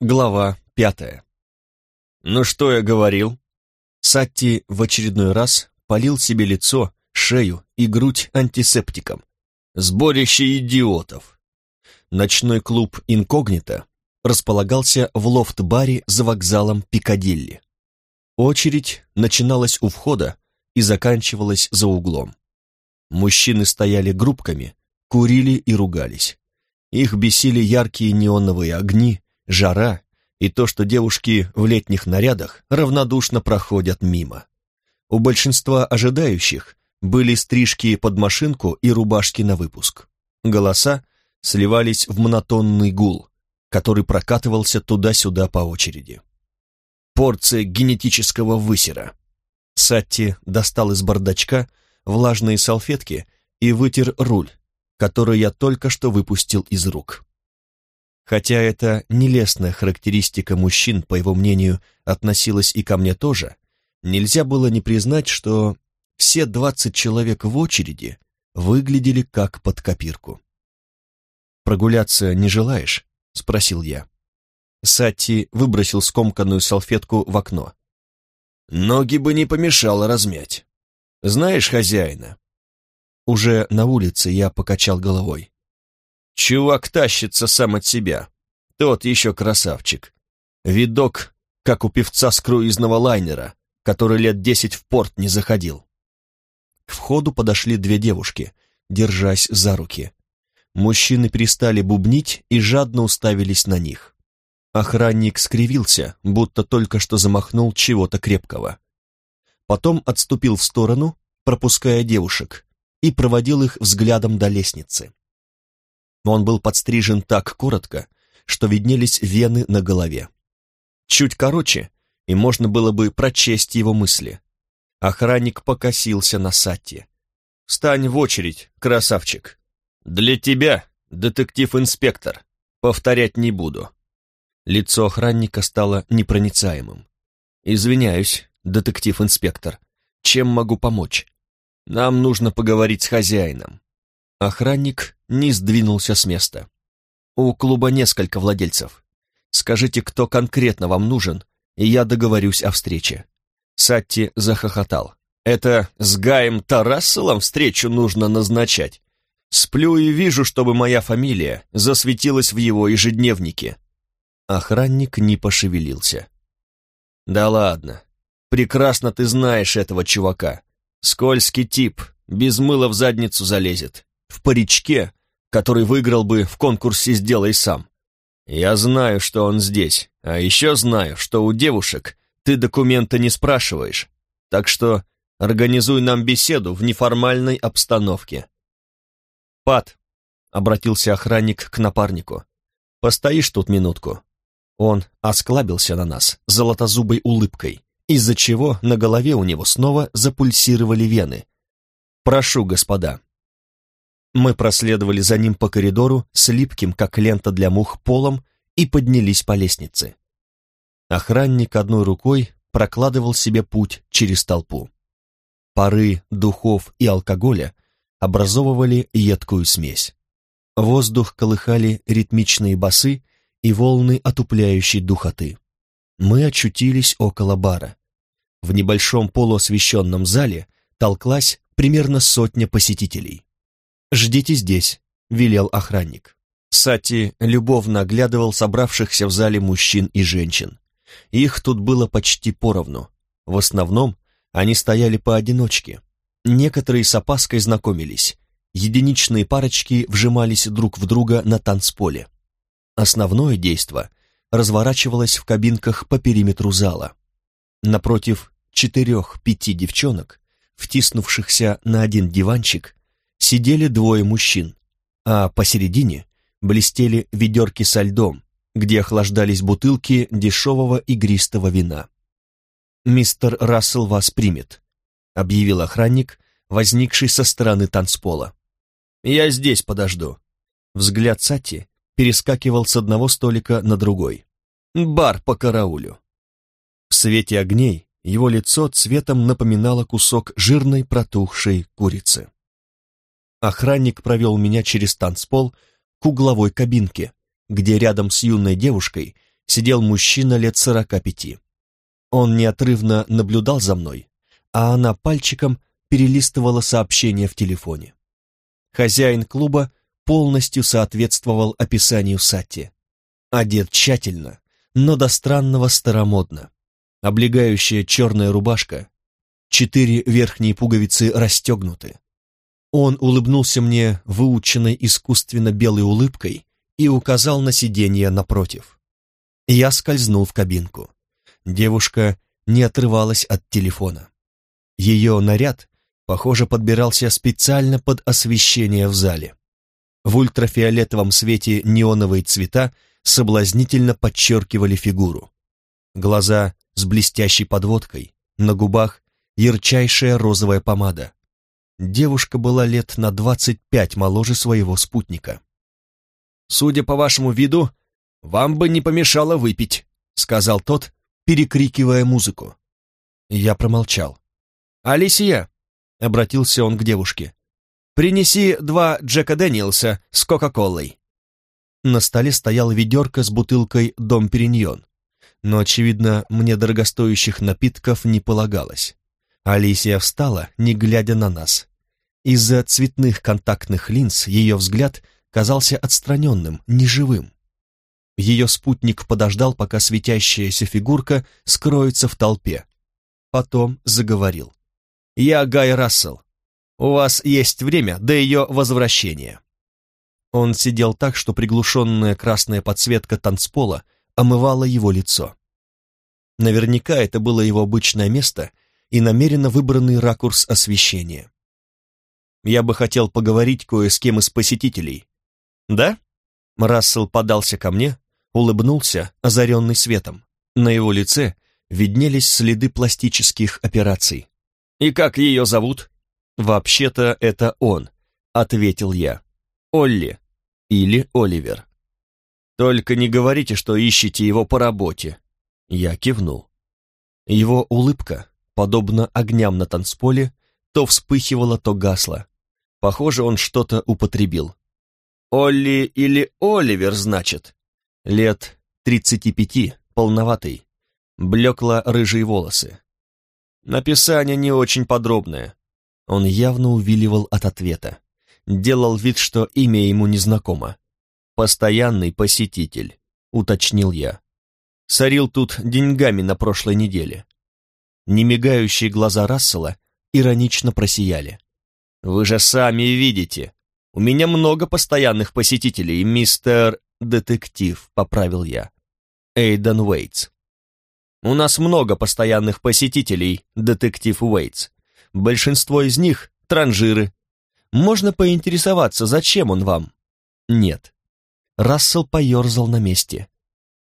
Глава пятая. «Ну что я говорил?» Сатти в очередной раз полил себе лицо, шею и грудь антисептиком. Сборище идиотов. Ночной клуб «Инкогнито» располагался в лофт-баре за вокзалом Пикадилли. Очередь начиналась у входа и заканчивалась за углом. Мужчины стояли группками, курили и ругались. Их бесили яркие неоновые огни, жара и то, что девушки в летних нарядах равнодушно проходят мимо. У большинства ожидающих были стрижки под машинку и рубашки на выпуск. Голоса сливались в монотонный гул, который прокатывался туда-сюда по очереди. Порция генетического высера. Сатти достал из бардачка влажные салфетки и вытер руль, который я только что выпустил из рук. Хотя эта нелестная характеристика мужчин, по его мнению, относилась и ко мне тоже, нельзя было не признать, что все двадцать человек в очереди выглядели как под копирку. «Прогуляться не желаешь?» — спросил я. Сатти выбросил скомканную салфетку в окно. «Ноги бы не помешало размять. Знаешь хозяина?» Уже на улице я покачал головой. Чувак тащится сам от себя. Тот еще красавчик. Видок, как у певца с круизного лайнера, который лет десять в порт не заходил. К входу подошли две девушки, держась за руки. Мужчины перестали бубнить и жадно уставились на них. Охранник скривился, будто только что замахнул чего-то крепкого. Потом отступил в сторону, пропуская девушек, и проводил их взглядом до лестницы. Он был подстрижен так коротко, что виднелись вены на голове. Чуть короче, и можно было бы прочесть его мысли. Охранник покосился на Сатти. «Встань в очередь, красавчик. Для тебя, детектив-инспектор. Повторять не буду». Лицо охранника стало непроницаемым. «Извиняюсь, детектив-инспектор. Чем могу помочь? Нам нужно поговорить с хозяином». Охранник не сдвинулся с места. «У клуба несколько владельцев. Скажите, кто конкретно вам нужен, и я договорюсь о встрече». Сатти захохотал. «Это с Гаем Тарасселом встречу нужно назначать. Сплю и вижу, чтобы моя фамилия засветилась в его ежедневнике». Охранник не пошевелился. «Да ладно. Прекрасно ты знаешь этого чувака. Скользкий тип, без мыла в задницу залезет в паричке, который выиграл бы в конкурсе «Сделай сам». Я знаю, что он здесь, а еще знаю, что у девушек ты документы не спрашиваешь, так что организуй нам беседу в неформальной обстановке. «Пат», — обратился охранник к напарнику, — «постоишь тут минутку». Он осклабился на нас золотозубой улыбкой, из-за чего на голове у него снова запульсировали вены. «Прошу, господа, мы проследовали за ним по коридору с липким, как лента для мух, полом и поднялись по лестнице. Охранник одной рукой прокладывал себе путь через толпу. Пары духов и алкоголя образовывали едкую смесь. Воздух колыхали ритмичные басы и волны отупляющей духоты. Мы очутились около бара. В небольшом полуосвещенном зале толклась примерно сотня посетителей. «Ждите здесь», — велел охранник. Сати любовно оглядывал собравшихся в зале мужчин и женщин. Их тут было почти поровну. В основном они стояли поодиночке. Некоторые с опаской знакомились. Единичные парочки вжимались друг в друга на танцполе. Основное действо разворачивалось в кабинках по периметру зала. Напротив четырех-пяти девчонок, втиснувшихся на один диванчик, сидели двое мужчин, а посередине блестели ведерки со льдом, где охлаждались бутылки дешевого игристого вина. «Мистер Рассел вас примет», — объявил охранник, возникший со стороны танцпола. «Я здесь подожду». Взгляд Сати перескакивал с одного столика на другой. «Бар по караулю». В свете огней его лицо цветом напоминало кусок жирной протухшей курицы. Охранник провел меня через танцпол к угловой кабинке, где рядом с юной девушкой сидел мужчина лет сорока пяти. Он неотрывно наблюдал за мной, а она пальчиком перелистывала сообщения в телефоне. Хозяин клуба полностью соответствовал описанию Сатти. Одет тщательно, но до странного старомодно. Облегающая черная рубашка, четыре верхние пуговицы расстегнуты. Он улыбнулся мне выученной искусственно белой улыбкой и указал на сиденье напротив. Я скользнул в кабинку. Девушка не отрывалась от телефона. Ее наряд, похоже, подбирался специально под освещение в зале. В ультрафиолетовом свете неоновые цвета соблазнительно подчеркивали фигуру. Глаза с блестящей подводкой, на губах ярчайшая розовая помада. Девушка была лет на двадцать пять моложе своего спутника. «Судя по вашему виду, вам бы не помешало выпить», — сказал тот, перекрикивая музыку. Я промолчал. «Алисия», — обратился он к девушке, — «принеси два Джека Дэниелса с Кока-Колой». На столе стояла ведерко с бутылкой «Дом Периньон», но, очевидно, мне дорогостоящих напитков не полагалось. Алисия встала, не глядя на нас. Из-за цветных контактных линз ее взгляд казался отстраненным, неживым. Ее спутник подождал, пока светящаяся фигурка скроется в толпе. Потом заговорил. «Я Гай Рассел. У вас есть время до ее возвращения». Он сидел так, что приглушенная красная подсветка танцпола омывала его лицо. Наверняка это было его обычное место и намеренно выбранный ракурс освещения. Я бы хотел поговорить кое с кем из посетителей. Да? Рассел подался ко мне, улыбнулся, озаренный светом. На его лице виднелись следы пластических операций. «И как ее зовут?» «Вообще-то это он», — ответил я. «Олли или Оливер». «Только не говорите, что ищете его по работе». Я кивнул. Его улыбка, подобно огням на танцполе, то вспыхивала, то гасла. Похоже, он что-то употребил. «Олли или Оливер, значит?» Лет тридцати пяти, полноватый, блекло-рыжие волосы. Написание не очень подробное. Он явно увиливал от ответа. Делал вид, что имя ему незнакомо. «Постоянный посетитель», — уточнил я. Сорил тут деньгами на прошлой неделе. Немигающие глаза Рассела иронично просияли. «Вы же сами видите, у меня много постоянных посетителей, мистер детектив», — поправил я. Эйден Уэйтс. «У нас много постоянных посетителей, детектив Уэйтс. Большинство из них — транжиры. Можно поинтересоваться, зачем он вам?» «Нет». Рассел поерзал на месте.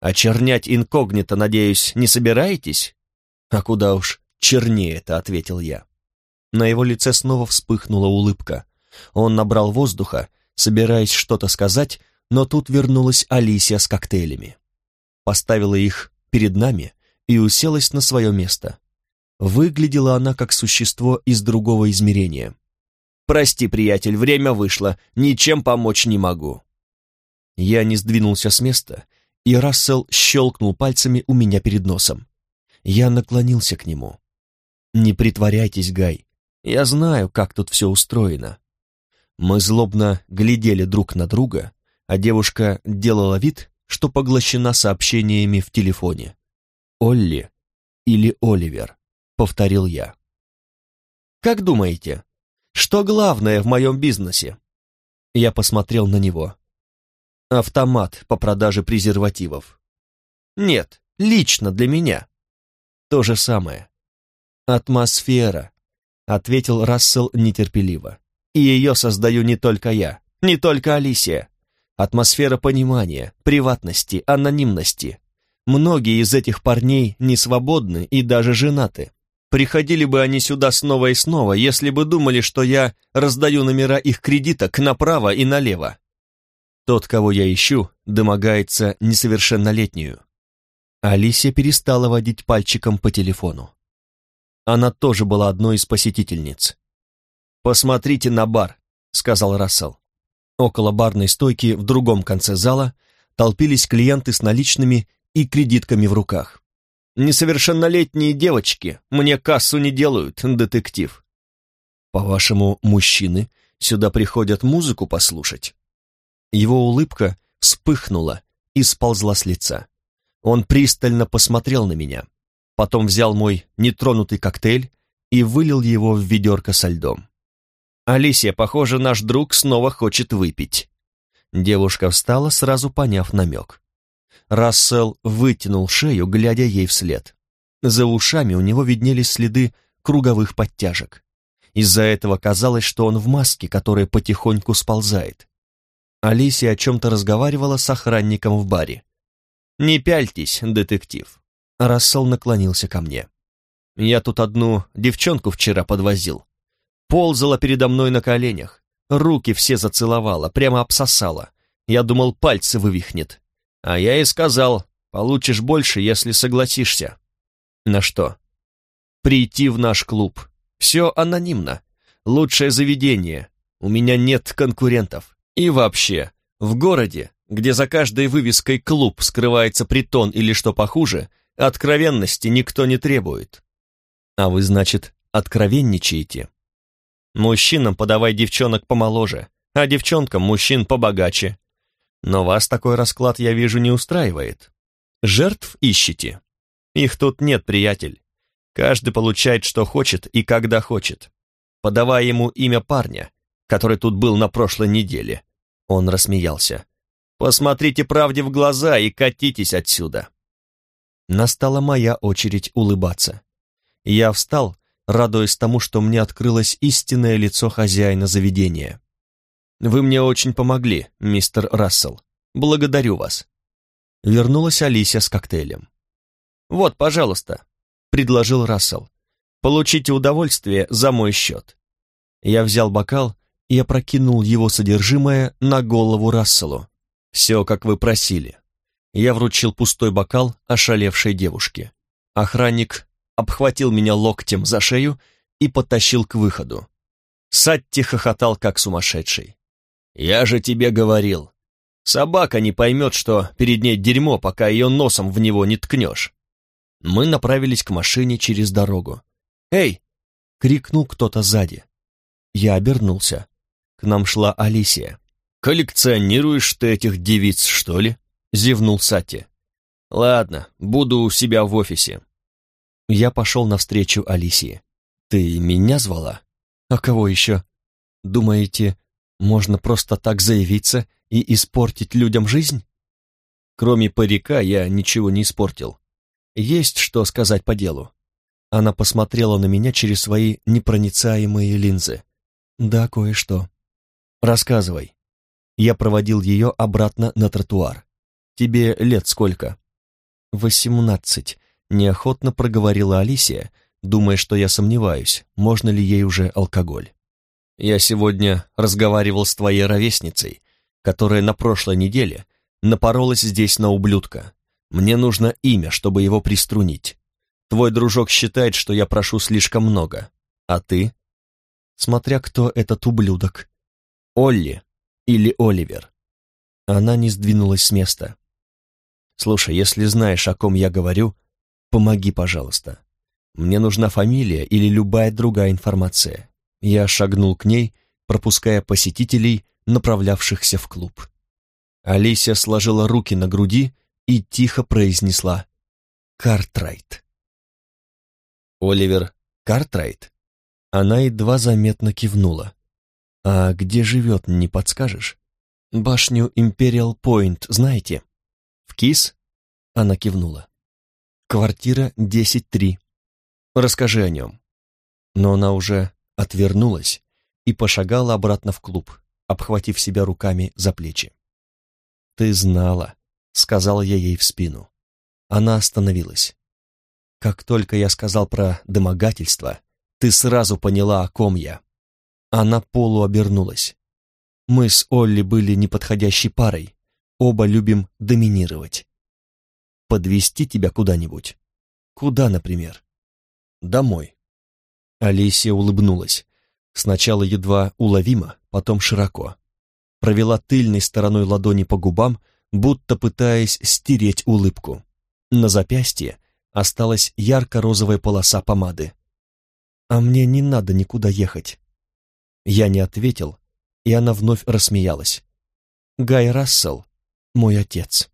«Очернять инкогнито, надеюсь, не собираетесь?» «А куда уж чернее-то», — ответил я. На его лице снова вспыхнула улыбка. Он набрал воздуха, собираясь что-то сказать, но тут вернулась Алисия с коктейлями. Поставила их перед нами и уселась на свое место. Выглядела она как существо из другого измерения. «Прости, приятель, время вышло, ничем помочь не могу». Я не сдвинулся с места, и Рассел щелкнул пальцами у меня перед носом. Я наклонился к нему. «Не притворяйтесь, Гай, я знаю, как тут все устроено». Мы злобно глядели друг на друга, а девушка делала вид, что поглощена сообщениями в телефоне. «Олли или Оливер», — повторил я. «Как думаете, что главное в моем бизнесе?» Я посмотрел на него. «Автомат по продаже презервативов». «Нет, лично для меня». «То же самое». «Атмосфера», — ответил Рассел нетерпеливо. «И ее создаю не только я, не только Алисия. Атмосфера понимания, приватности, анонимности. Многие из этих парней не свободны и даже женаты. Приходили бы они сюда снова и снова, если бы думали, что я раздаю номера их кредиток направо и налево. Тот, кого я ищу, домогается несовершеннолетнюю. Алисия перестала водить пальчиком по телефону. Она тоже была одной из посетительниц. «Посмотрите на бар», — сказал Рассел. Около барной стойки в другом конце зала толпились клиенты с наличными и кредитками в руках. «Несовершеннолетние девочки мне кассу не делают, детектив». «По-вашему, мужчины сюда приходят музыку послушать?» Его улыбка вспыхнула и сползла с лица. Он пристально посмотрел на меня, потом взял мой нетронутый коктейль и вылил его в ведерко со льдом. «Алисия, похоже, наш друг снова хочет выпить». Девушка встала, сразу поняв намек. Рассел вытянул шею, глядя ей вслед. За ушами у него виднелись следы круговых подтяжек. Из-за этого казалось, что он в маске, которая потихоньку сползает. Алисия о чем-то разговаривала с охранником в баре. «Не пяльтесь, детектив». Рассел наклонился ко мне. «Я тут одну девчонку вчера подвозил. Ползала передо мной на коленях, руки все зацеловала, прямо обсосала. Я думал, пальцы вывихнет. А я и сказал, получишь больше, если согласишься. На что? Прийти в наш клуб. Все анонимно. Лучшее заведение. У меня нет конкурентов. И вообще, в городе, где за каждой вывеской «клуб» скрывается притон или что похуже, откровенности никто не требует. А вы, значит, откровенничаете? Мужчинам подавай девчонок помоложе, а девчонкам мужчин побогаче, но вас такой расклад, я вижу, не устраивает. Жертв ищете? Их тут нет, приятель. Каждый получает, что хочет и когда хочет. Подавай ему имя парня, который тут был на прошлой неделе. Он рассмеялся. Посмотрите правде в глаза и катитесь отсюда. Настала моя очередь улыбаться. Я встал, радуясь тому, что мне открылось истинное лицо хозяина заведения. Вы мне очень помогли, мистер Рассел. Благодарю вас. Вернулась Алисия с коктейлем. Вот, пожалуйста, предложил Рассел. Получите удовольствие за мой счет. Я взял бокал и опрокинул его содержимое на голову Расселу. Все, как вы просили. Я вручил пустой бокал ошалевшей девушке. Охранник обхватил меня локтем за шею и потащил к выходу. Сатти хохотал, как сумасшедший. «Я же тебе говорил. Собака не поймет, что перед ней дерьмо, пока ее носом в него не ткнешь». Мы направились к машине через дорогу. «Эй!» — крикнул кто-то сзади. Я обернулся. К нам шла Алисия. «Коллекционируешь ты этих девиц, что ли?» — зевнул Сати. «Ладно, буду у себя в офисе». Я пошел навстречу Алисии. «Ты меня звала? А кого еще? Думаете, можно просто так заявиться и испортить людям жизнь? Кроме парика я ничего не испортил. Есть что сказать по делу. Она посмотрела на меня через свои непроницаемые линзы. Да, кое-что. Рассказывай. Я проводил ее обратно на тротуар. Тебе лет сколько? Восемнадцать. Неохотно проговорила Алисия, думая, что я сомневаюсь, можно ли ей уже алкоголь. Я сегодня разговаривал с твоей ровесницей, которая на прошлой неделе напоролась здесь на ублюдка. Мне нужно имя, чтобы его приструнить. Твой дружок считает, что я прошу слишком много. А ты? Смотря кто этот ублюдок. Олли или Оливер. Она не сдвинулась с места. Слушай, если знаешь, о ком я говорю, помоги, пожалуйста. Мне нужна фамилия или любая другая информация. Я шагнул к ней, пропуская посетителей, направлявшихся в клуб. Алисия сложила руки на груди и тихо произнесла «Картрайт». «Оливер Картрайт?» Она едва заметно кивнула. «А где живет, не подскажешь? Башню Империал Пойнт знаете?» «В КИС?» Она кивнула. «Квартира 10-3. Расскажи о нем». Но она уже отвернулась и пошагала обратно в клуб, обхватив себя руками за плечи. «Ты знала», — сказал я ей в спину. Она остановилась. «Как только я сказал про домогательство, ты сразу поняла, о ком я». Она полуобернулась. Мы с Олли были неподходящей парой, оба любим доминировать. Подвести тебя куда-нибудь? Куда, например? Домой. Алисия улыбнулась. Сначала едва уловимо, потом широко. Провела тыльной стороной ладони по губам, будто пытаясь стереть улыбку. На запястье осталась ярко-розовая полоса помады. «А мне не надо никуда ехать». Я не ответил, и она вновь рассмеялась. «Гай Рассел, мой отец».